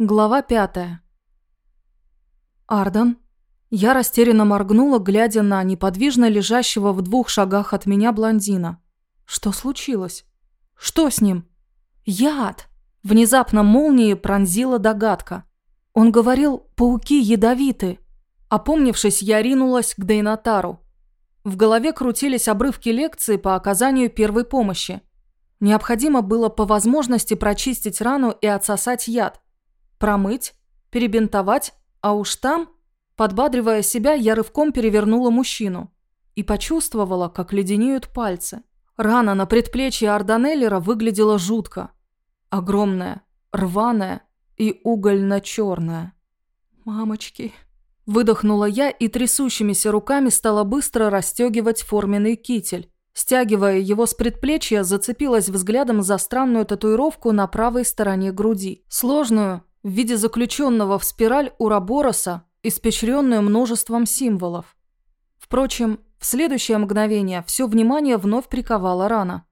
Глава пятая. Ардан. Я растерянно моргнула, глядя на неподвижно лежащего в двух шагах от меня блондина. Что случилось? Что с ним? Яд! Внезапно молнией пронзила догадка. Он говорил, пауки ядовиты. Опомнившись, я ринулась к Дейнатару. В голове крутились обрывки лекции по оказанию первой помощи. Необходимо было по возможности прочистить рану и отсосать яд – Промыть, перебинтовать, а уж там, подбадривая себя, я рывком перевернула мужчину и почувствовала, как леденеют пальцы. Рана на предплечье Арданеллера выглядела жутко. Огромная, рваная и угольно-черная. «Мамочки!» Выдохнула я и трясущимися руками стала быстро расстегивать форменный китель. Стягивая его с предплечья, зацепилась взглядом за странную татуировку на правой стороне груди. Сложную, в виде заключенного в спираль Урабороса, испещренную множеством символов. Впрочем, в следующее мгновение все внимание вновь приковала рана.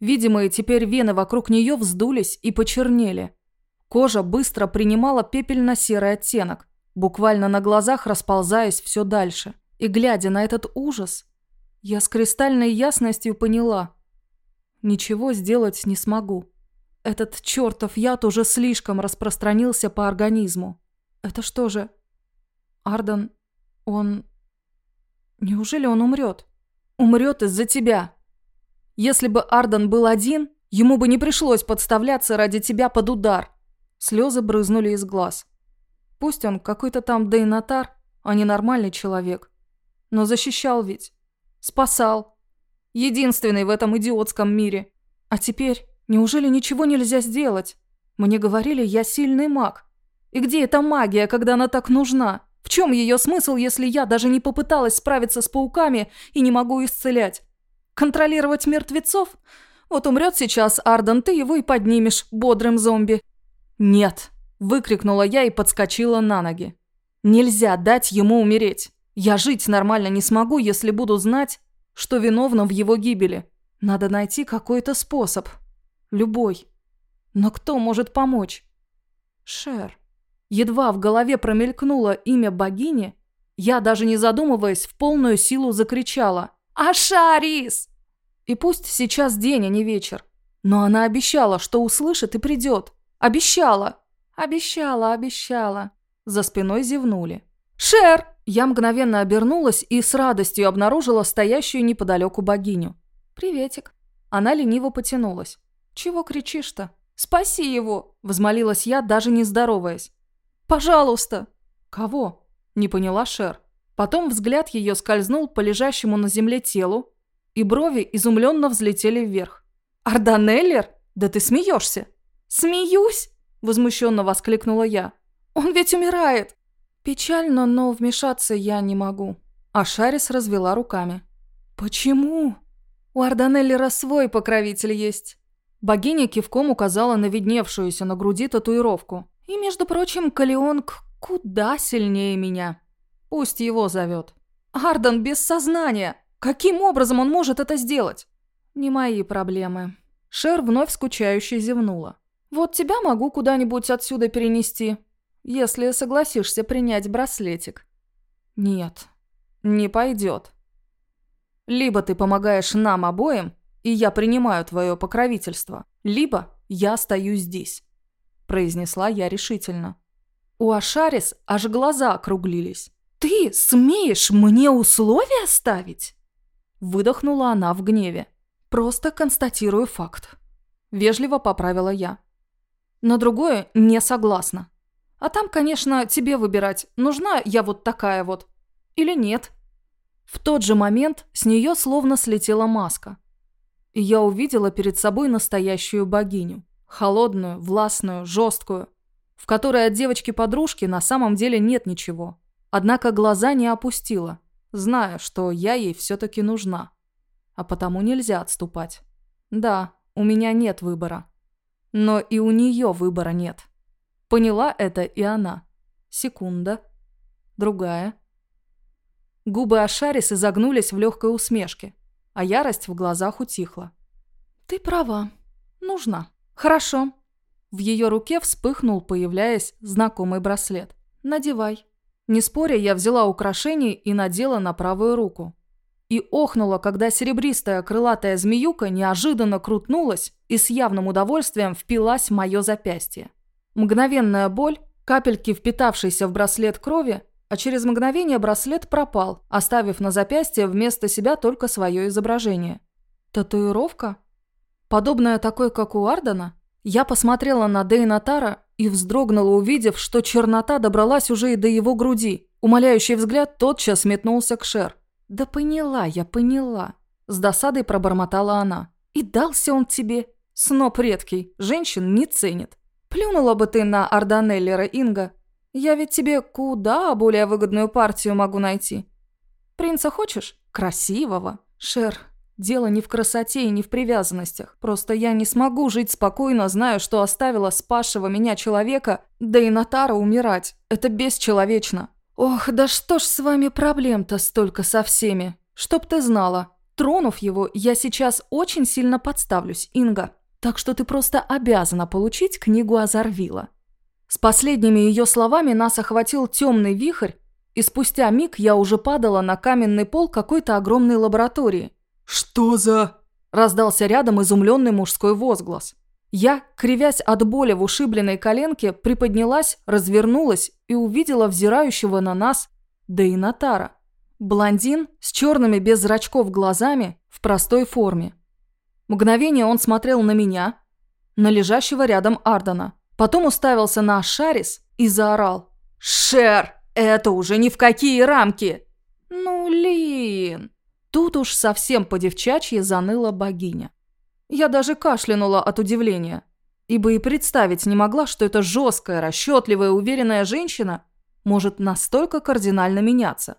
Видимые теперь вены вокруг нее вздулись и почернели. Кожа быстро принимала пепельно-серый оттенок, буквально на глазах расползаясь все дальше. И глядя на этот ужас, я с кристальной ясностью поняла – ничего сделать не смогу. Этот чертов яд уже слишком распространился по организму. Это что же? Ардан, он... Неужели он умрет? Умрет из-за тебя. Если бы Ардан был один, ему бы не пришлось подставляться ради тебя под удар. Слезы брызнули из глаз. Пусть он какой-то там дейнатар, а не нормальный человек. Но защищал ведь. Спасал. Единственный в этом идиотском мире. А теперь Неужели ничего нельзя сделать? Мне говорили, я сильный маг. И где эта магия, когда она так нужна? В чем ее смысл, если я даже не попыталась справиться с пауками и не могу исцелять? Контролировать мертвецов? Вот умрет сейчас Арден, ты его и поднимешь, бодрым зомби. Нет, выкрикнула я и подскочила на ноги. Нельзя дать ему умереть. Я жить нормально не смогу, если буду знать, что виновна в его гибели. Надо найти какой-то способ. Любой. Но кто может помочь? Шер. Едва в голове промелькнуло имя богини, я, даже не задумываясь, в полную силу закричала «Ашарис!» И пусть сейчас день, а не вечер, но она обещала, что услышит и придет. Обещала. Обещала, обещала. За спиной зевнули. «Шер!» Я мгновенно обернулась и с радостью обнаружила стоящую неподалеку богиню. «Приветик». Она лениво потянулась. «Чего кричишь-то?» «Спаси его!» – взмолилась я, даже не здороваясь. «Пожалуйста!» «Кого?» – не поняла Шер. Потом взгляд ее скользнул по лежащему на земле телу, и брови изумленно взлетели вверх. «Арданеллер? Да ты смеешься!» «Смеюсь!» – возмущенно воскликнула я. «Он ведь умирает!» «Печально, но вмешаться я не могу». А Шарис развела руками. «Почему?» «У Арданеллера свой покровитель есть. Богиня кивком указала на видневшуюся на груди татуировку. И, между прочим, Калионг куда сильнее меня. Пусть его зовет. Арден без сознания. Каким образом он может это сделать? Не мои проблемы. Шер вновь скучающе зевнула. Вот тебя могу куда-нибудь отсюда перенести, если согласишься принять браслетик. Нет, не пойдет. Либо ты помогаешь нам обоим, и я принимаю твое покровительство, либо я остаюсь здесь», – произнесла я решительно. У Ашарис аж глаза округлились. «Ты смеешь мне условия ставить?» Выдохнула она в гневе. «Просто констатирую факт». Вежливо поправила я. На другое не согласна. А там, конечно, тебе выбирать, нужна я вот такая вот или нет. В тот же момент с нее словно слетела маска и я увидела перед собой настоящую богиню. Холодную, властную, жесткую, в которой от девочки-подружки на самом деле нет ничего. Однако глаза не опустила, зная, что я ей все-таки нужна. А потому нельзя отступать. Да, у меня нет выбора. Но и у нее выбора нет. Поняла это и она. Секунда. Другая. Губы Ашарис изогнулись в легкой усмешке а ярость в глазах утихла. «Ты права. Нужна. Хорошо. В ее руке вспыхнул, появляясь, знакомый браслет. «Надевай». Не споря, я взяла украшение и надела на правую руку. И охнула, когда серебристая крылатая змеюка неожиданно крутнулась и с явным удовольствием впилась в мое запястье. Мгновенная боль, капельки впитавшейся в браслет крови, а через мгновение браслет пропал, оставив на запястье вместо себя только свое изображение. Татуировка? Подобная такой, как у Ардена? Я посмотрела на Дейна Тара и вздрогнула, увидев, что чернота добралась уже и до его груди. Умоляющий взгляд тотчас метнулся к Шер. «Да поняла я, поняла», – с досадой пробормотала она. «И дался он тебе. Сноп редкий, женщин не ценит. Плюнула бы ты на Арданеллера Инга, я ведь тебе куда более выгодную партию могу найти. Принца хочешь? Красивого. Шер, дело не в красоте и не в привязанностях. Просто я не смогу жить спокойно, зная, что оставила спасшего меня человека, да и Натара умирать. Это бесчеловечно. Ох, да что ж с вами проблем-то столько со всеми? Чтоб ты знала, тронув его, я сейчас очень сильно подставлюсь, Инга. Так что ты просто обязана получить книгу Азарвила. С последними ее словами нас охватил темный вихрь, и спустя миг я уже падала на каменный пол какой-то огромной лаборатории. «Что за...» – раздался рядом изумленный мужской возглас. Я, кривясь от боли в ушибленной коленке, приподнялась, развернулась и увидела взирающего на нас Дейнатара. Блондин с черными без зрачков глазами в простой форме. Мгновение он смотрел на меня, на лежащего рядом Ардена. Потом уставился на Шарис и заорал. «Шер, это уже ни в какие рамки!» «Ну, Лин!» Тут уж совсем по-девчачьи заныла богиня. Я даже кашлянула от удивления, ибо и представить не могла, что эта жесткая, расчетливая, уверенная женщина может настолько кардинально меняться.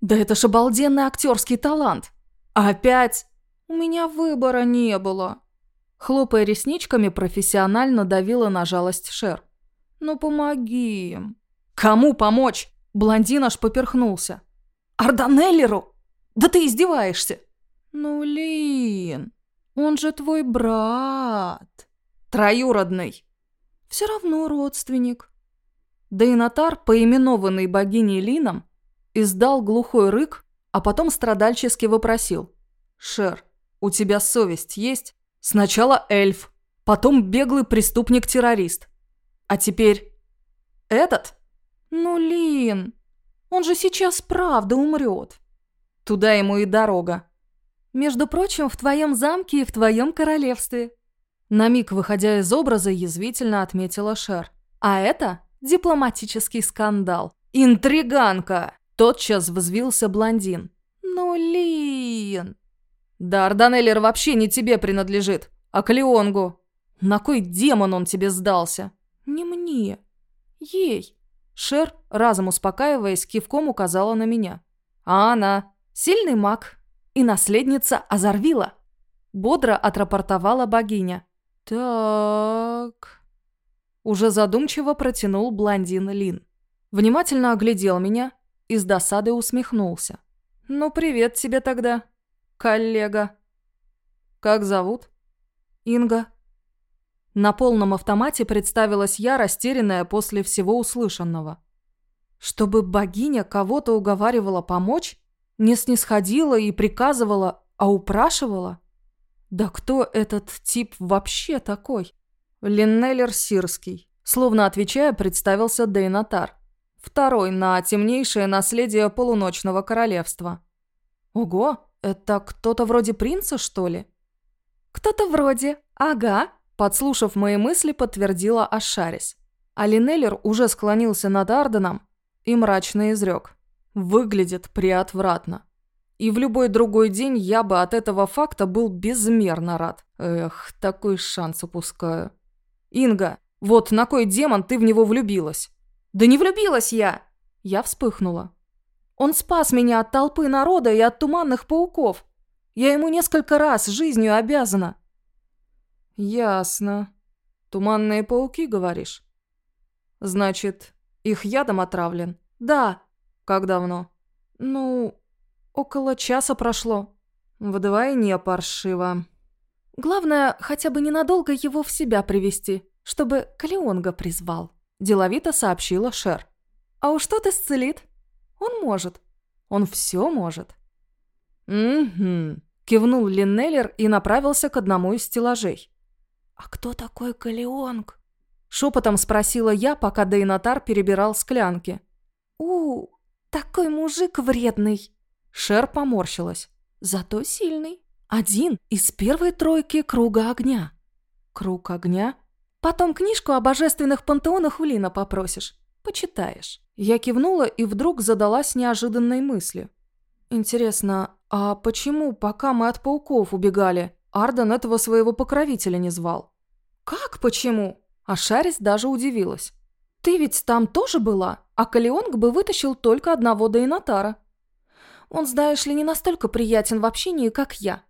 Да это ж обалденный актерский талант. Опять у меня выбора не было. Хлопая ресничками, профессионально давила на жалость Шер. «Ну помоги им». «Кому помочь?» Блондин аж поперхнулся. «Арданеллеру? Да ты издеваешься!» «Ну, Лин, он же твой брат». «Троюродный». «Все равно родственник». Дейнатар, поименованный богиней Лином, издал глухой рык, а потом страдальчески вопросил. «Шер, у тебя совесть есть?» Сначала эльф, потом беглый преступник-террорист. А теперь этот? Ну, Лин, он же сейчас правда умрет. Туда ему и дорога. Между прочим, в твоем замке и в твоем королевстве. На миг, выходя из образа, язвительно отметила Шер. А это дипломатический скандал. Интриганка! Тотчас взвился блондин. Ну, Лин... «Да Арданеллер вообще не тебе принадлежит, а Клеонгу. На кой демон он тебе сдался?» «Не мне. Ей». Шер, разом успокаиваясь, кивком указала на меня. «А она? Сильный маг и наследница Азарвила». Бодро отрапортовала богиня. «Так...» Уже задумчиво протянул блондин Лин. Внимательно оглядел меня и с досадой усмехнулся. «Ну, привет тебе тогда» коллега. Как зовут? Инга. На полном автомате представилась я, растерянная после всего услышанного. Чтобы богиня кого-то уговаривала помочь, не снисходила и приказывала, а упрашивала? Да кто этот тип вообще такой? Линнеллер Сирский. Словно отвечая, представился Дейнатар. Второй на темнейшее наследие полуночного королевства. Ого, «Это кто-то вроде принца, что ли?» «Кто-то вроде, ага», – подслушав мои мысли, подтвердила Ашарис. А Линеллер уже склонился над Арденом и мрачно изрек. «Выглядит приотвратно. И в любой другой день я бы от этого факта был безмерно рад. Эх, такой шанс упускаю. Инга, вот на кой демон ты в него влюбилась?» «Да не влюбилась я!» Я вспыхнула. Он спас меня от толпы народа и от туманных пауков. Я ему несколько раз жизнью обязана». «Ясно. Туманные пауки, говоришь?» «Значит, их ядом отравлен?» «Да». «Как давно?» «Ну, около часа прошло». «Вдвойне паршиво». «Главное, хотя бы ненадолго его в себя привести. чтобы Калионга призвал», – деловито сообщила Шер. «А уж тот исцелит. Он может. Он все может». «Угу», – кивнул Линнеллер и направился к одному из стеллажей. «А кто такой Калионг?» – шепотом спросила я, пока Дейнатар перебирал склянки. «У, такой мужик вредный!» Шер поморщилась. «Зато сильный. Один из первой тройки круга огня». «Круг огня?» «Потом книжку о божественных пантеонах у Лина попросишь. Почитаешь». Я кивнула и вдруг задалась неожиданной мыслью. «Интересно, а почему, пока мы от пауков убегали, Арден этого своего покровителя не звал?» «Как почему?» А Шарис даже удивилась. «Ты ведь там тоже была, а Калионг бы вытащил только одного Дейнатара. Он, знаешь ли, не настолько приятен в общении, как я.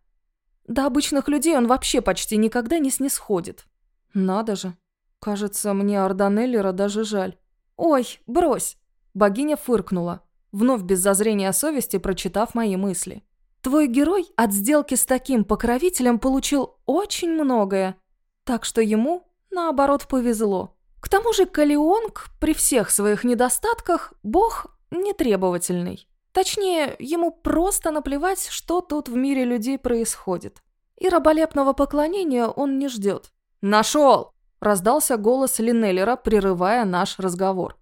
До обычных людей он вообще почти никогда не снисходит». «Надо же. Кажется, мне Арданеллера даже жаль». «Ой, брось!» Богиня фыркнула, вновь без зазрения совести прочитав мои мысли. «Твой герой от сделки с таким покровителем получил очень многое, так что ему, наоборот, повезло». К тому же Калионг при всех своих недостатках бог нетребовательный. Точнее, ему просто наплевать, что тут в мире людей происходит. И раболепного поклонения он не ждет. «Нашел!» – раздался голос Линеллера, прерывая наш разговор.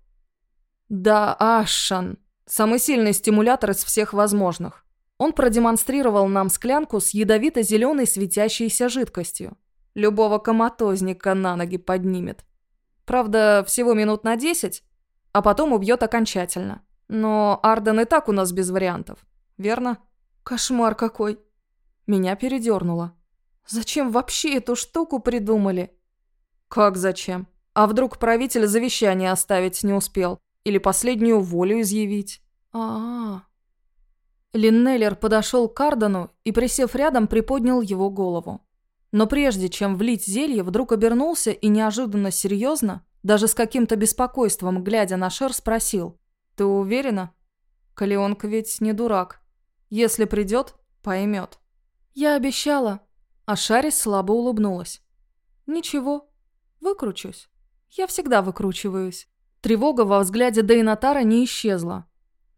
«Да, Ашан. Самый сильный стимулятор из всех возможных. Он продемонстрировал нам склянку с ядовито-зеленой светящейся жидкостью. Любого коматозника на ноги поднимет. Правда, всего минут на десять, а потом убьет окончательно. Но Арден и так у нас без вариантов, верно? Кошмар какой. Меня передернуло. Зачем вообще эту штуку придумали? Как зачем? А вдруг правитель завещание оставить не успел? Или последнюю волю изъявить? А-а-а. Линнеллер подошел к Ардену и, присев рядом, приподнял его голову. Но прежде чем влить зелье, вдруг обернулся и неожиданно серьезно, даже с каким-то беспокойством, глядя на Шер, спросил. «Ты уверена? Калионка ведь не дурак. Если придет, поймет». «Я обещала». А Шарис слабо улыбнулась. «Ничего, выкручусь. Я всегда выкручиваюсь». Тревога во взгляде Дейнатара не исчезла.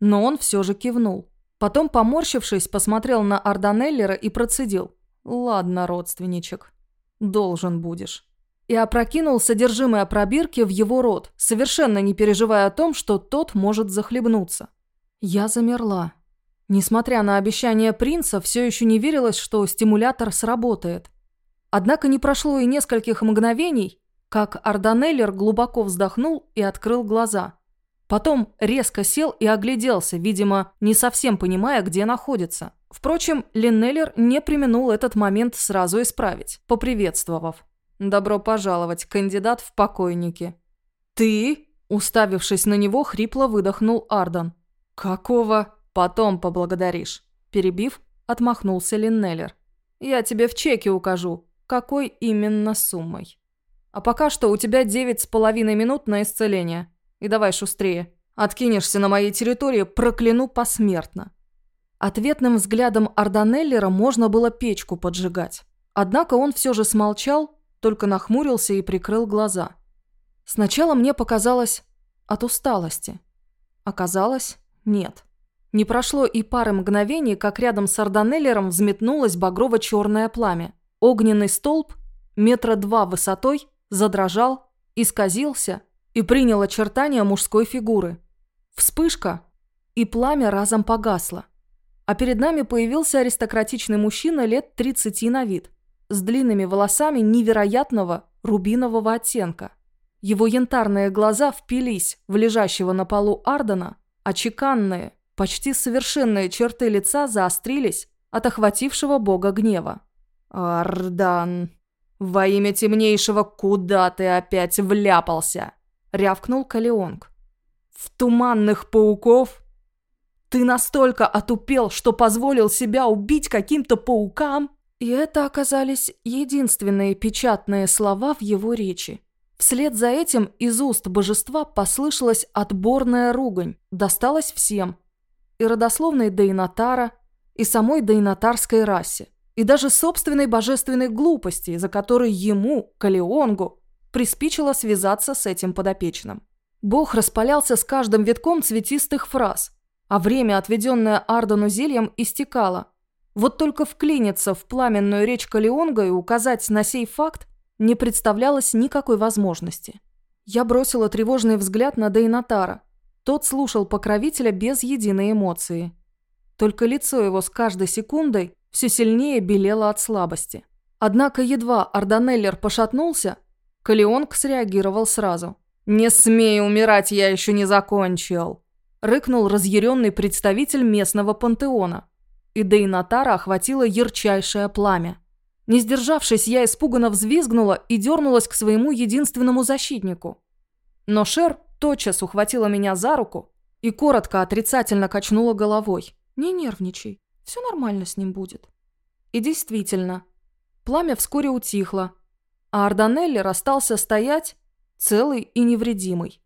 Но он все же кивнул. Потом, поморщившись, посмотрел на Арданеллера и процедил. «Ладно, родственничек, должен будешь». И опрокинул содержимое пробирки в его рот, совершенно не переживая о том, что тот может захлебнуться. Я замерла. Несмотря на обещание принца, все еще не верилось, что стимулятор сработает. Однако не прошло и нескольких мгновений, как Арданеллер глубоко вздохнул и открыл глаза. Потом резко сел и огляделся, видимо, не совсем понимая, где находится. Впрочем, Линнеллер не применул этот момент сразу исправить, поприветствовав. «Добро пожаловать, кандидат в покойники». «Ты?» – уставившись на него, хрипло выдохнул Ардан. «Какого? Потом поблагодаришь». Перебив, отмахнулся Линнеллер. «Я тебе в чеке укажу, какой именно суммой. А пока что у тебя девять с половиной минут на исцеление. И давай шустрее. Откинешься на моей территории, прокляну посмертно. Ответным взглядом Арданеллера можно было печку поджигать. Однако он все же смолчал, только нахмурился и прикрыл глаза. Сначала мне показалось от усталости. Оказалось, нет. Не прошло и пары мгновений, как рядом с Арданеллером взметнулось багрово-черное пламя. Огненный столб, метра два высотой, задрожал, исказился и принял очертания мужской фигуры. Вспышка, и пламя разом погасло а перед нами появился аристократичный мужчина лет 30 на вид, с длинными волосами невероятного рубинового оттенка. Его янтарные глаза впились в лежащего на полу Ардена, а чеканные, почти совершенные черты лица заострились от охватившего бога гнева. «Ардан, во имя темнейшего, куда ты опять вляпался?» — рявкнул Калионг. «В туманных пауков ты настолько отупел, что позволил себя убить каким-то паукам?» И это оказались единственные печатные слова в его речи. Вслед за этим из уст божества послышалась отборная ругань, досталась всем. И родословной Дейнатара, и самой Дейнатарской расе, и даже собственной божественной глупости, за которой ему, Калионгу, приспичило связаться с этим подопечным. Бог распалялся с каждым витком цветистых фраз, а время, отведенное Ардену зельем, истекало. Вот только вклиниться в пламенную речь Калионга и указать на сей факт не представлялось никакой возможности. Я бросила тревожный взгляд на Дейнатара. Тот слушал покровителя без единой эмоции. Только лицо его с каждой секундой все сильнее белело от слабости. Однако едва Арданеллер пошатнулся, Калионг среагировал сразу. «Не смей умирать, я еще не закончил!» Рыкнул разъяренный представитель местного пантеона. И Дейнатара охватило ярчайшее пламя. Не сдержавшись, я испуганно взвизгнула и дернулась к своему единственному защитнику. Но Шер тотчас ухватила меня за руку и коротко отрицательно качнула головой. «Не нервничай, все нормально с ним будет». И действительно, пламя вскоре утихло, а Арданеллер остался стоять целый и невредимый.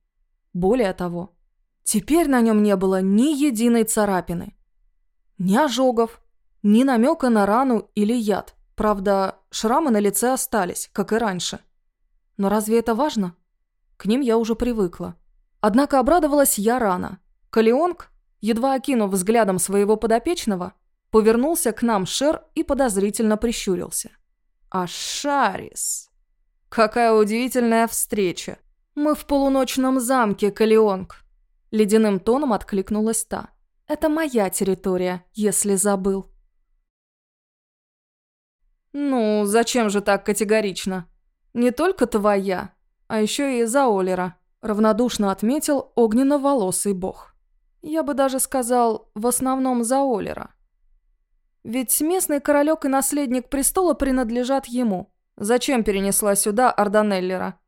Более того, теперь на нем не было ни единой царапины, ни ожогов, ни намека на рану или яд. Правда, шрамы на лице остались, как и раньше. Но разве это важно? К ним я уже привыкла. Однако обрадовалась я рано. Калионг, едва окинув взглядом своего подопечного, повернулся к нам Шер и подозрительно прищурился. «А Шарис...» «Какая удивительная встреча! Мы в полуночном замке, Калионг!» Ледяным тоном откликнулась та. «Это моя территория, если забыл». «Ну, зачем же так категорично? Не только твоя, а еще и Заолера», – равнодушно отметил огненно-волосый бог. «Я бы даже сказал, в основном Заолера. Ведь местный королек и наследник престола принадлежат ему. Зачем перенесла сюда Арданеллера?»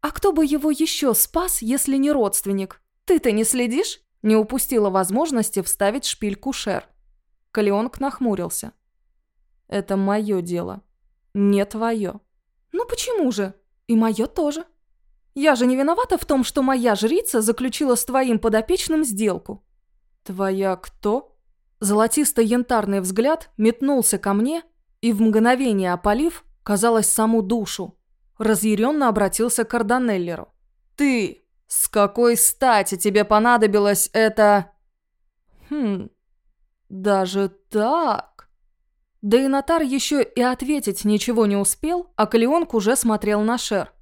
«А кто бы его еще спас, если не родственник? Ты-то не следишь?» Не упустила возможности вставить шпильку Шер. Калеонг нахмурился. Это мое дело. Не твое. Ну почему же? И мое тоже. Я же не виновата в том, что моя жрица заключила с твоим подопечным сделку. Твоя кто? Золотисто-янтарный взгляд метнулся ко мне и в мгновение опалив, казалось, саму душу. Разъяренно обратился к Арданеллеру. «Ты! С какой стати тебе понадобилось это...» «Хм... Даже так...» Да и Натар еще и ответить ничего не успел, а Калионг уже смотрел на Шер.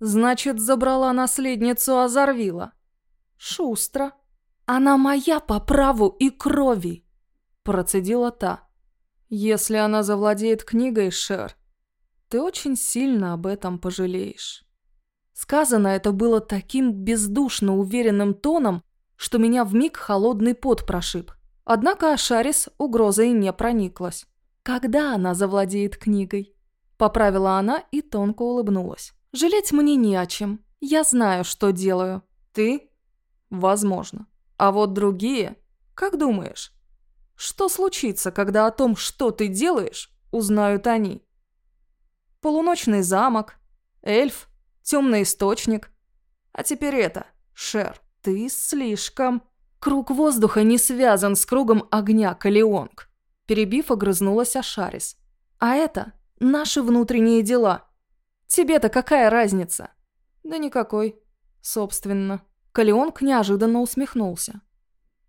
«Значит, забрала наследницу Азарвила». «Шустро. Она моя по праву и крови», – процедила та. «Если она завладеет книгой, Шер, ты очень сильно об этом пожалеешь». Сказано это было таким бездушно уверенным тоном, что меня вмиг холодный пот прошиб. Однако Ашарис угрозой не прониклась когда она завладеет книгой. Поправила она и тонко улыбнулась. Жалеть мне не о чем. Я знаю, что делаю. Ты? Возможно. А вот другие? Как думаешь? Что случится, когда о том, что ты делаешь, узнают они? Полуночный замок, эльф, темный источник. А теперь это, Шер, ты слишком... Круг воздуха не связан с кругом огня, Калионг. Перебив, огрызнулась Ашарис. «А это наши внутренние дела. Тебе-то какая разница?» «Да никакой, собственно». Калеонг неожиданно усмехнулся.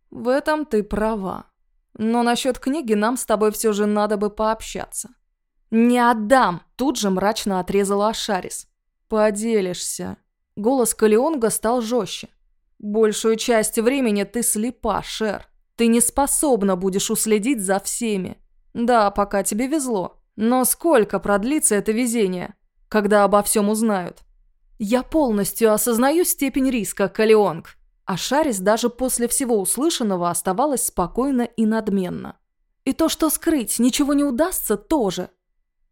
«В этом ты права. Но насчет книги нам с тобой все же надо бы пообщаться». «Не отдам!» – тут же мрачно отрезала Ашарис. «Поделишься». Голос Калеонга стал жестче. «Большую часть времени ты слепа, Шер. Ты не способна будешь уследить за всеми. Да, пока тебе везло. Но сколько продлится это везение, когда обо всем узнают? Я полностью осознаю степень риска, Калионг. А Шарис даже после всего услышанного оставалась спокойно и надменно. И то, что скрыть ничего не удастся, тоже.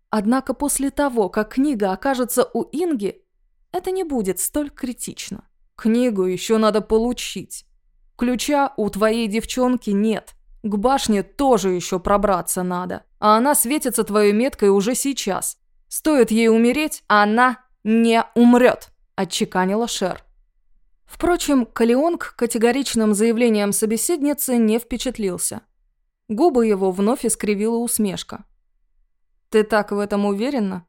Однако после того, как книга окажется у Инги, это не будет столь критично. Книгу еще надо получить. Ключа у твоей девчонки нет. К башне тоже еще пробраться надо. А она светится твоей меткой уже сейчас. Стоит ей умереть, а она не умрет», – отчеканила Шер. Впрочем, Калионг категоричным заявлением собеседницы не впечатлился. Губы его вновь искривила усмешка. «Ты так в этом уверена?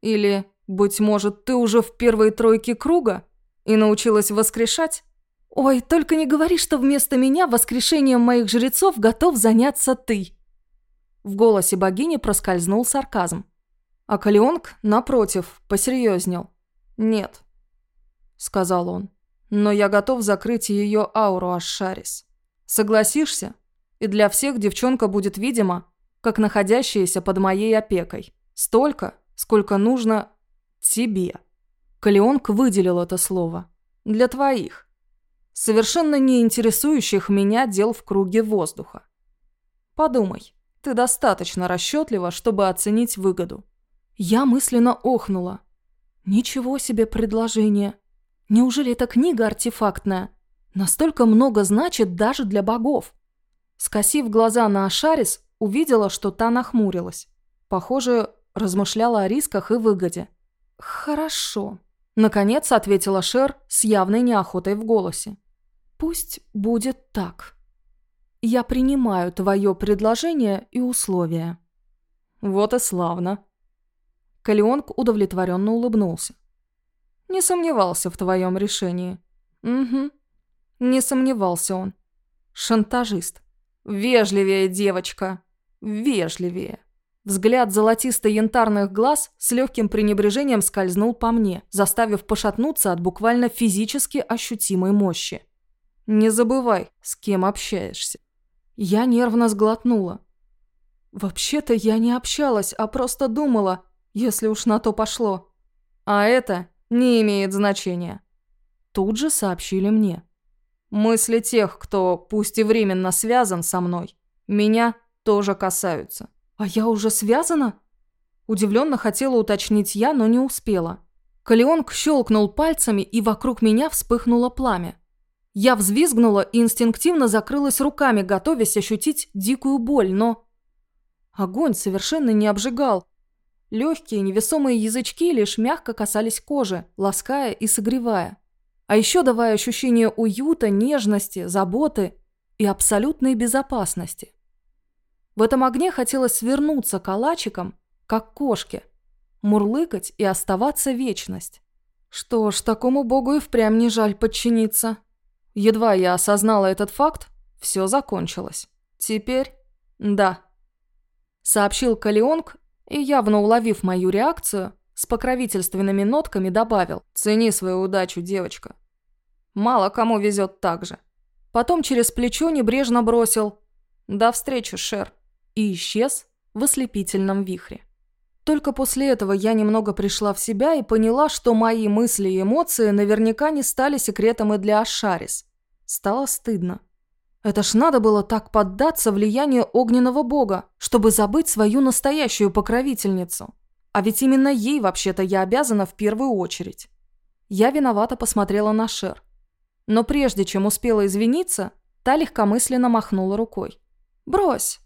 Или Быть может, ты уже в первой тройке круга и научилась воскрешать? Ой, только не говори, что вместо меня воскрешением моих жрецов готов заняться ты. В голосе богини проскользнул сарказм. А Калионг, напротив, посерьезнел. «Нет», — сказал он, — «но я готов закрыть ее ауру Ашарис. Согласишься? И для всех девчонка будет видима, как находящаяся под моей опекой. Столько, сколько нужно тебе». Калионг выделил это слово. «Для твоих. Совершенно не интересующих меня дел в круге воздуха. Подумай, ты достаточно расчетлива, чтобы оценить выгоду. Я мысленно охнула. Ничего себе предложение. Неужели эта книга артефактная? Настолько много значит даже для богов. Скосив глаза на Ашарис, увидела, что та нахмурилась. Похоже, размышляла о рисках и выгоде. «Хорошо», – наконец ответила Шер с явной неохотой в голосе. «Пусть будет так. Я принимаю твое предложение и условия». «Вот и славно», Калионг удовлетворенно улыбнулся. «Не сомневался в твоем решении». «Угу». Не сомневался он. Шантажист. «Вежливее, девочка. Вежливее». Взгляд золотисто-янтарных глаз с легким пренебрежением скользнул по мне, заставив пошатнуться от буквально физически ощутимой мощи. «Не забывай, с кем общаешься». Я нервно сглотнула. «Вообще-то я не общалась, а просто думала, если уж на то пошло. А это не имеет значения. Тут же сообщили мне. Мысли тех, кто, пусть и временно связан со мной, меня тоже касаются. А я уже связана? Удивленно хотела уточнить я, но не успела. Калионг щелкнул пальцами, и вокруг меня вспыхнуло пламя. Я взвизгнула и инстинктивно закрылась руками, готовясь ощутить дикую боль, но... Огонь совершенно не обжигал, Легкие невесомые язычки лишь мягко касались кожи, лаская и согревая. А еще давая ощущение уюта, нежности, заботы и абсолютной безопасности. В этом огне хотелось свернуться калачиком, как кошке, мурлыкать и оставаться вечность. Что ж, такому богу и впрямь не жаль подчиниться. Едва я осознала этот факт, все закончилось. Теперь да. Сообщил Калионг и, явно уловив мою реакцию, с покровительственными нотками добавил «Цени свою удачу, девочка». Мало кому везет так же. Потом через плечо небрежно бросил «До встречи, Шер» и исчез в ослепительном вихре. Только после этого я немного пришла в себя и поняла, что мои мысли и эмоции наверняка не стали секретом и для Ашарис. Стало стыдно. Это ж надо было так поддаться влиянию огненного бога, чтобы забыть свою настоящую покровительницу. А ведь именно ей вообще-то я обязана в первую очередь. Я виновато посмотрела на Шер. Но прежде чем успела извиниться, та легкомысленно махнула рукой. «Брось.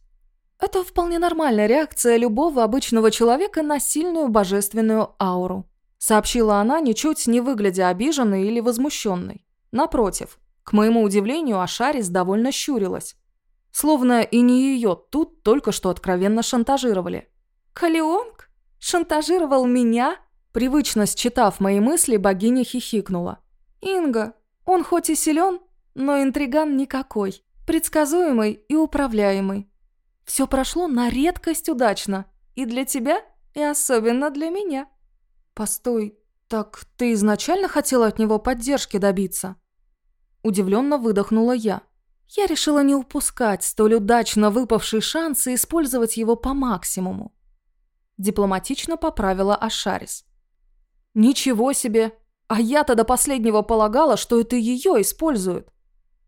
Это вполне нормальная реакция любого обычного человека на сильную божественную ауру», сообщила она, ничуть не выглядя обиженной или возмущенной. Напротив, к моему удивлению, Ашарис довольно щурилась. Словно и не ее тут только что откровенно шантажировали. «Калионг? Шантажировал меня?» Привычно считав мои мысли, богиня хихикнула. «Инга, он хоть и силен, но интриган никакой. Предсказуемый и управляемый. Все прошло на редкость удачно. И для тебя, и особенно для меня». «Постой, так ты изначально хотела от него поддержки добиться?» Удивленно выдохнула я. Я решила не упускать столь удачно выпавший шанс и использовать его по максимуму. Дипломатично поправила Ашарис. «Ничего себе! А я-то до последнего полагала, что это ее используют.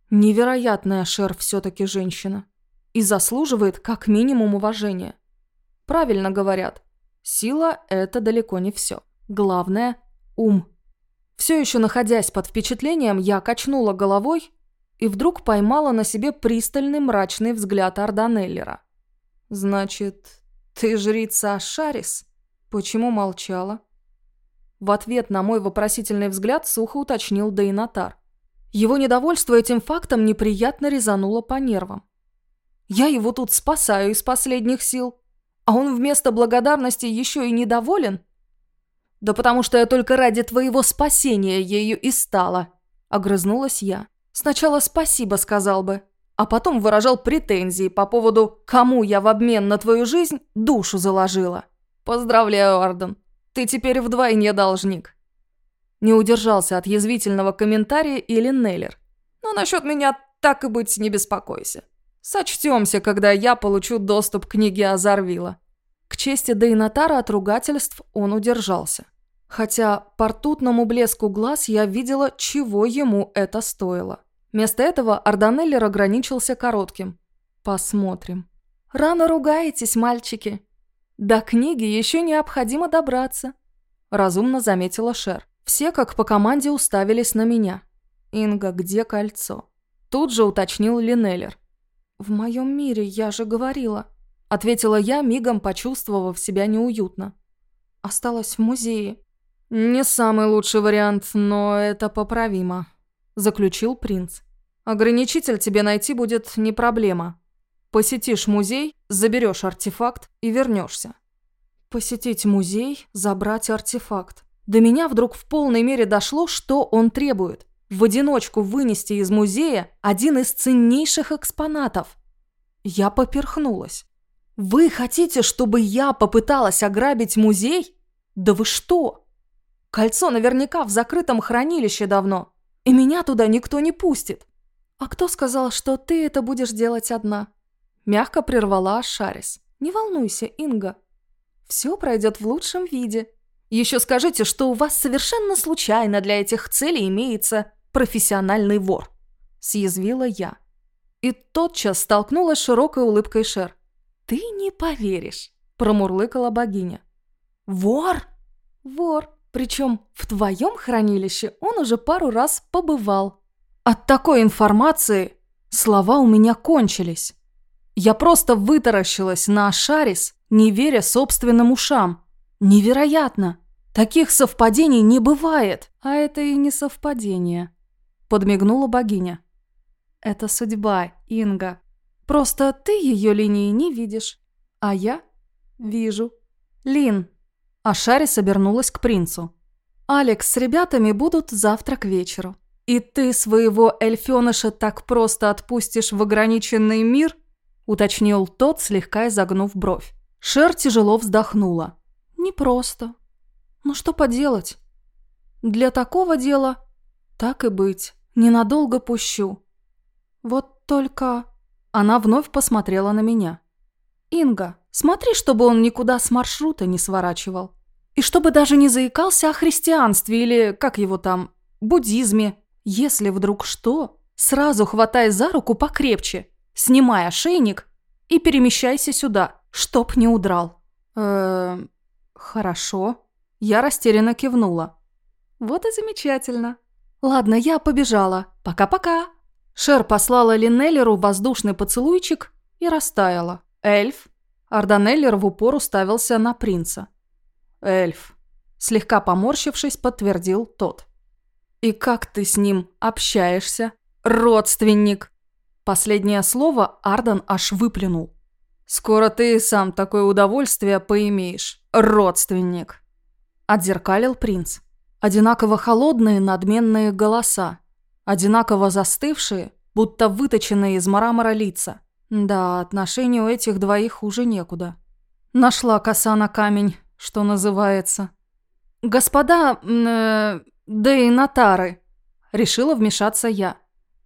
Невероятная Шер все-таки женщина. И заслуживает как минимум уважения. Правильно говорят, сила – это далеко не все. Главное – ум. Все еще находясь под впечатлением, я качнула головой и вдруг поймала на себе пристальный мрачный взгляд Арданеллера. «Значит, ты жрица Ашарис? Почему молчала?» В ответ на мой вопросительный взгляд сухо уточнил Дейнатар. Его недовольство этим фактом неприятно резануло по нервам. «Я его тут спасаю из последних сил, а он вместо благодарности еще и недоволен?» Да потому что я только ради твоего спасения ею и стала. Огрызнулась я. Сначала спасибо сказал бы, а потом выражал претензии по поводу «кому я в обмен на твою жизнь душу заложила». Поздравляю, Арден, ты теперь вдвойне должник. Не удержался от язвительного комментария или Неллер. Но насчет меня так и быть не беспокойся. Сочтемся, когда я получу доступ к книге Азарвила. К чести Дейнатара от ругательств он удержался. Хотя по ртутному блеску глаз я видела, чего ему это стоило. Вместо этого Арданеллер ограничился коротким. «Посмотрим». «Рано ругаетесь, мальчики». «До книги еще необходимо добраться», – разумно заметила Шер. Все, как по команде, уставились на меня. «Инга, где кольцо?» Тут же уточнил Линеллер. «В моем мире, я же говорила», – ответила я, мигом почувствовав себя неуютно. «Осталось в музее». «Не самый лучший вариант, но это поправимо», – заключил принц. «Ограничитель тебе найти будет не проблема. Посетишь музей, заберешь артефакт и вернешься». Посетить музей, забрать артефакт. До меня вдруг в полной мере дошло, что он требует. В одиночку вынести из музея один из ценнейших экспонатов. Я поперхнулась. «Вы хотите, чтобы я попыталась ограбить музей? Да вы что? Кольцо наверняка в закрытом хранилище давно, и меня туда никто не пустит». «А кто сказал, что ты это будешь делать одна?» Мягко прервала Шарис. «Не волнуйся, Инга. Все пройдет в лучшем виде. Еще скажите, что у вас совершенно случайно для этих целей имеется профессиональный вор», – съязвила я. И тотчас столкнулась широкой улыбкой Шер. «Ты не поверишь», – промурлыкала богиня. «Вор?» «Вор. Причем в твоем хранилище он уже пару раз побывал». От такой информации слова у меня кончились. Я просто вытаращилась на Шарис, не веря собственным ушам. Невероятно! Таких совпадений не бывает. А это и не совпадение. Подмигнула богиня. Это судьба, Инга. Просто ты ее линии не видишь. А я вижу. Лин. А Шарис обернулась к принцу. Алекс с ребятами будут завтра к вечеру. И ты своего эльфеныша так просто отпустишь в ограниченный мир? Уточнил тот, слегка изогнув бровь. Шер тяжело вздохнула. «Непросто. Ну что поделать? Для такого дела так и быть, ненадолго пущу. Вот только...» Она вновь посмотрела на меня. «Инга, смотри, чтобы он никуда с маршрута не сворачивал. И чтобы даже не заикался о христианстве или, как его там, буддизме. Если вдруг что, сразу хватай за руку покрепче, снимай ошейник и перемещайся сюда, чтоб не удрал. Эм, хорошо. Я растерянно кивнула. Вот и замечательно. Ладно, я побежала. Пока-пока. Шер послала Линнеллеру воздушный поцелуйчик и растаяла. Эльф. Арданеллер в упор уставился на принца. Эльф. Слегка поморщившись, подтвердил тот. «И как ты с ним общаешься? Родственник!» Последнее слово Ардан аж выплюнул. «Скоро ты сам такое удовольствие поимеешь, родственник!» Отзеркалил принц. Одинаково холодные надменные голоса. Одинаково застывшие, будто выточенные из мрамора лица. Да, отношению у этих двоих уже некуда. Нашла коса на камень, что называется. «Господа, э, да и нотары!» Решила вмешаться я.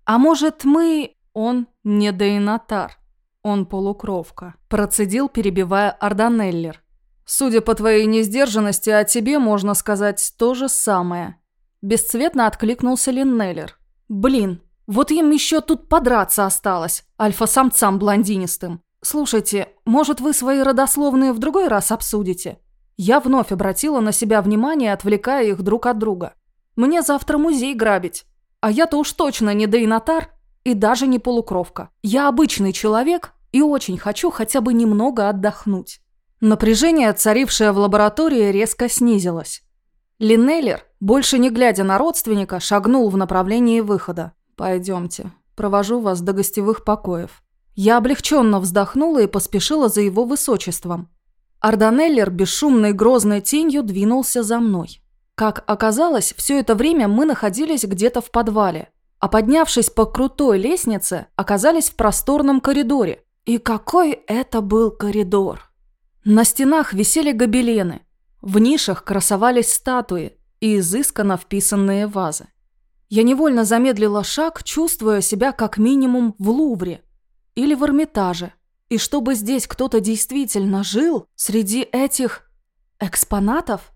«А может, мы...» Он не дейнатар, он полукровка. Процедил, перебивая Арданеллер. Судя по твоей несдержанности, о тебе можно сказать то же самое. Бесцветно откликнулся Линнеллер. Блин, вот им еще тут подраться осталось, альфа-самцам блондинистым. Слушайте, может вы свои родословные в другой раз обсудите? Я вновь обратила на себя внимание, отвлекая их друг от друга. Мне завтра музей грабить. А я-то уж точно не дейнатар и даже не полукровка. Я обычный человек и очень хочу хотя бы немного отдохнуть. Напряжение, царившее в лаборатории, резко снизилось. Линнеллер, больше не глядя на родственника, шагнул в направлении выхода. «Пойдемте, провожу вас до гостевых покоев». Я облегченно вздохнула и поспешила за его высочеством. Арданеллер бесшумной грозной тенью двинулся за мной. Как оказалось, все это время мы находились где-то в подвале, а поднявшись по крутой лестнице, оказались в просторном коридоре. И какой это был коридор! На стенах висели гобелены, в нишах красовались статуи и изысканно вписанные вазы. Я невольно замедлила шаг, чувствуя себя как минимум в Лувре или в Эрмитаже. И чтобы здесь кто-то действительно жил среди этих экспонатов?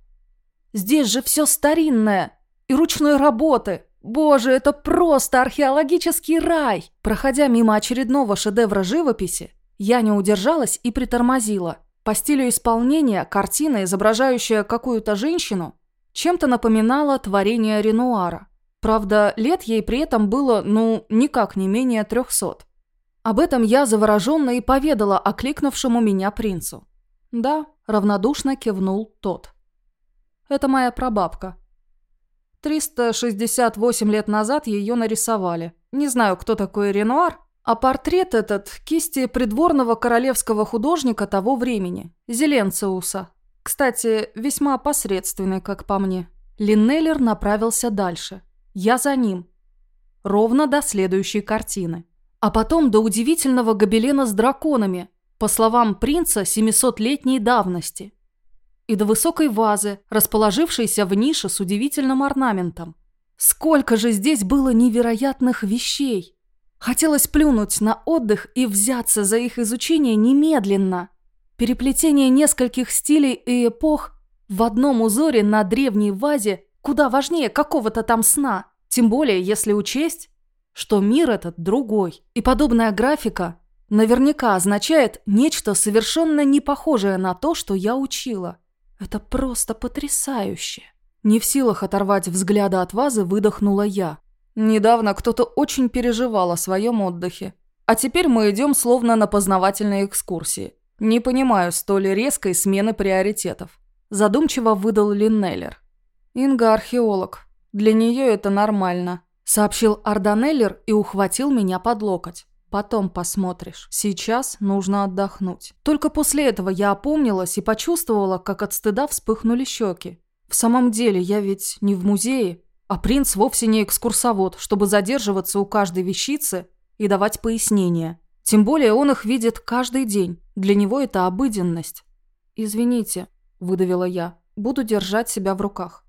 Здесь же все старинное и ручной работы. Боже, это просто археологический рай! Проходя мимо очередного шедевра живописи, я не удержалась и притормозила. По стилю исполнения картина, изображающая какую-то женщину, чем-то напоминала творение Ренуара. Правда, лет ей при этом было, ну, никак не менее трехсот. Об этом я завороженно и поведала окликнувшему меня принцу. «Да», – равнодушно кивнул тот. «Это моя прабабка. 368 лет назад ее нарисовали. Не знаю, кто такой Ренуар, а портрет этот – кисти придворного королевского художника того времени, Зеленциуса. Кстати, весьма посредственный, как по мне». Линнеллер направился дальше. Я за ним. Ровно до следующей картины. А потом до удивительного гобелена с драконами, по словам принца 700-летней давности. И до высокой вазы, расположившейся в нише с удивительным орнаментом. Сколько же здесь было невероятных вещей! Хотелось плюнуть на отдых и взяться за их изучение немедленно. Переплетение нескольких стилей и эпох в одном узоре на древней вазе куда важнее какого-то там сна. Тем более, если учесть, что мир этот другой. И подобная графика наверняка означает нечто совершенно не похожее на то, что я учила. Это просто потрясающе. Не в силах оторвать взгляда от вазы, выдохнула я. Недавно кто-то очень переживал о своем отдыхе. А теперь мы идем словно на познавательные экскурсии. Не понимаю столь резкой смены приоритетов. Задумчиво выдал Линнеллер. Инга археолог. Для нее это нормально. Сообщил Арданеллер и ухватил меня под локоть. Потом посмотришь. Сейчас нужно отдохнуть. Только после этого я опомнилась и почувствовала, как от стыда вспыхнули щеки. В самом деле, я ведь не в музее, а принц вовсе не экскурсовод, чтобы задерживаться у каждой вещицы и давать пояснения. Тем более он их видит каждый день. Для него это обыденность. «Извините», – выдавила я, – «буду держать себя в руках».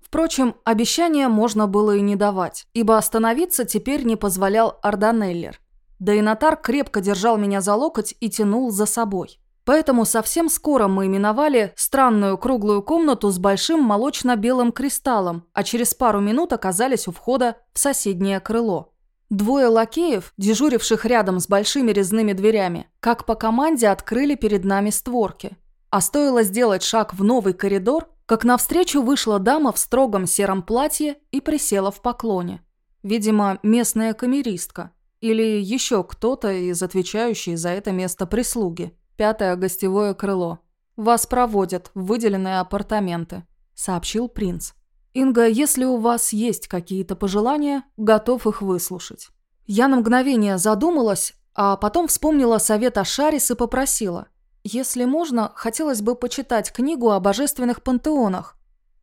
Впрочем, обещания можно было и не давать, ибо остановиться теперь не позволял Арданеллер. Да и Натар крепко держал меня за локоть и тянул за собой. Поэтому совсем скоро мы именовали странную круглую комнату с большим молочно-белым кристаллом, а через пару минут оказались у входа в соседнее крыло. Двое лакеев, дежуривших рядом с большими резными дверями, как по команде открыли перед нами створки. А стоило сделать шаг в новый коридор, как навстречу вышла дама в строгом сером платье и присела в поклоне. Видимо, местная камеристка. Или еще кто-то из отвечающей за это место прислуги. Пятое гостевое крыло. «Вас проводят в выделенные апартаменты», – сообщил принц. «Инга, если у вас есть какие-то пожелания, готов их выслушать». Я на мгновение задумалась, а потом вспомнила совет Ашарис и попросила – «Если можно, хотелось бы почитать книгу о божественных пантеонах».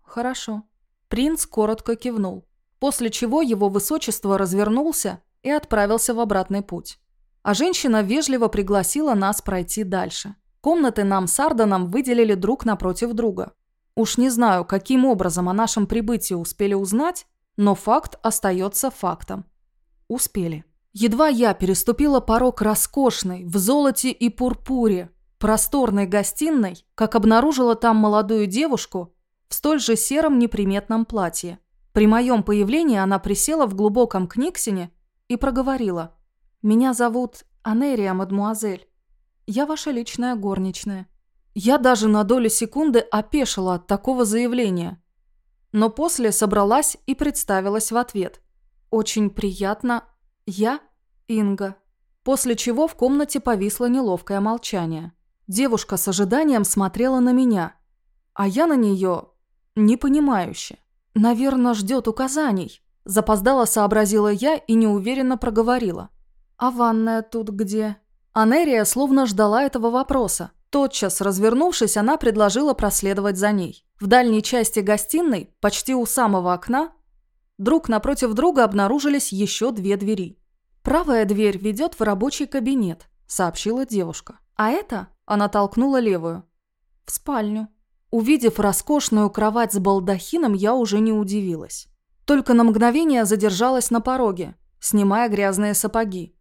«Хорошо». Принц коротко кивнул, после чего его высочество развернулся и отправился в обратный путь. А женщина вежливо пригласила нас пройти дальше. Комнаты нам с Арданом выделили друг напротив друга. Уж не знаю, каким образом о нашем прибытии успели узнать, но факт остается фактом. Успели. Едва я переступила порог роскошной, в золоте и пурпуре, просторной гостиной, как обнаружила там молодую девушку в столь же сером неприметном платье. При моем появлении она присела в глубоком книгсине и проговорила. «Меня зовут Анерия, мадмуазель. Я ваша личная горничная». Я даже на долю секунды опешила от такого заявления. Но после собралась и представилась в ответ. «Очень приятно. Я Инга». После чего в комнате повисло неловкое молчание. Девушка с ожиданием смотрела на меня, а я на нее непонимающе. «Наверное, ждет указаний», – запоздала сообразила я и неуверенно проговорила. «А ванная тут где?» Анерия словно ждала этого вопроса. Тотчас развернувшись, она предложила проследовать за ней. В дальней части гостиной, почти у самого окна, друг напротив друга обнаружились еще две двери. «Правая дверь ведет в рабочий кабинет», – сообщила девушка. «А это?» – она толкнула левую. «В спальню». Увидев роскошную кровать с балдахином, я уже не удивилась. Только на мгновение задержалась на пороге, снимая грязные сапоги.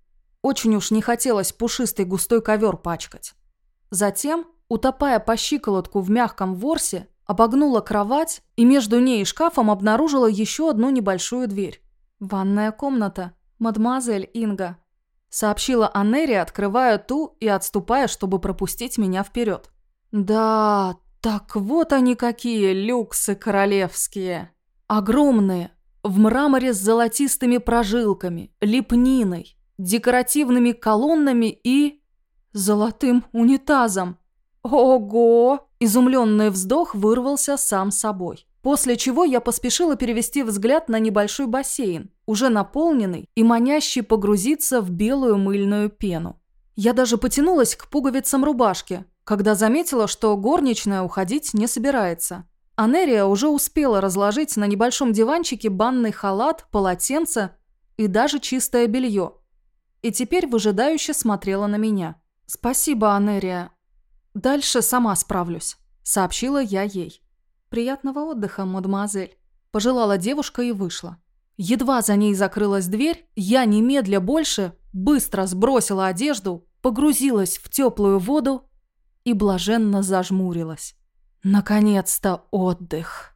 Очень уж не хотелось пушистый густой ковер пачкать. Затем, утопая по щиколотку в мягком ворсе, обогнула кровать и между ней и шкафом обнаружила еще одну небольшую дверь. «Ванная комната, мадемуазель Инга», — сообщила Аннери, открывая ту и отступая, чтобы пропустить меня вперед. «Да, так вот они какие люксы королевские! Огромные, в мраморе с золотистыми прожилками, лепниной, декоративными колоннами и... золотым унитазом. Ого! Изумленный вздох вырвался сам собой. После чего я поспешила перевести взгляд на небольшой бассейн, уже наполненный и манящий погрузиться в белую мыльную пену. Я даже потянулась к пуговицам рубашки, когда заметила, что горничная уходить не собирается. Анерия уже успела разложить на небольшом диванчике банный халат, полотенце и даже чистое белье. И теперь выжидающе смотрела на меня. «Спасибо, Анерия. Дальше сама справлюсь», – сообщила я ей. «Приятного отдыха, мадемуазель», – пожелала девушка и вышла. Едва за ней закрылась дверь, я немедля больше быстро сбросила одежду, погрузилась в теплую воду и блаженно зажмурилась. Наконец-то отдых.